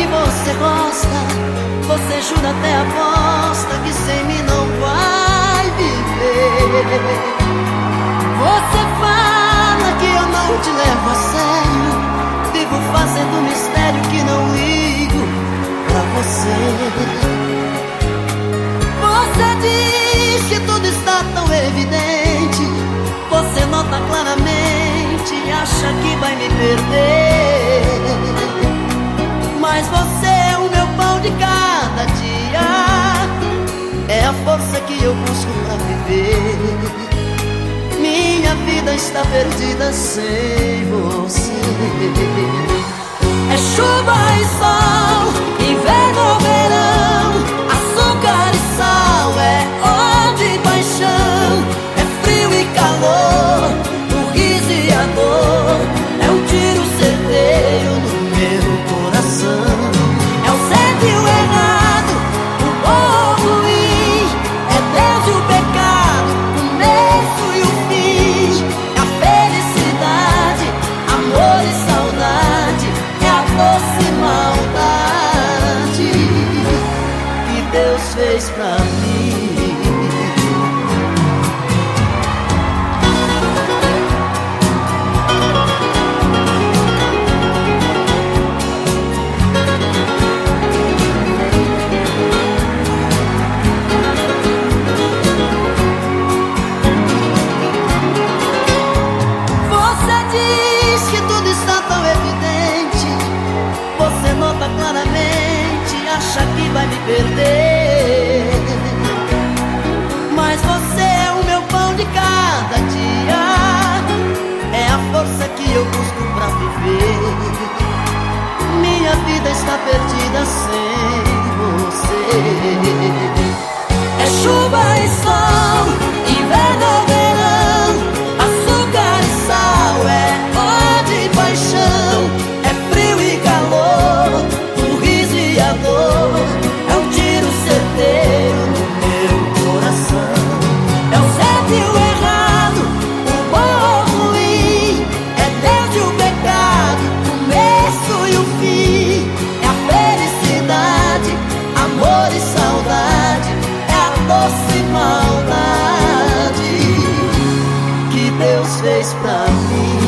que você gosta. Você jura até aposta que sem mim não vai viver. Você fala que eu não te levo a sério. Vivo fazendo mistério que não ligo pra você. Você diz que tudo está tão evidente. Você nota claramente acha que vai me perder. Eu busco pra viver. Minha vida está perdida sem você. É chuva e sol, Deus fez pra mim. Claramente, acha que vai me perder. perdida sempre. It's by me.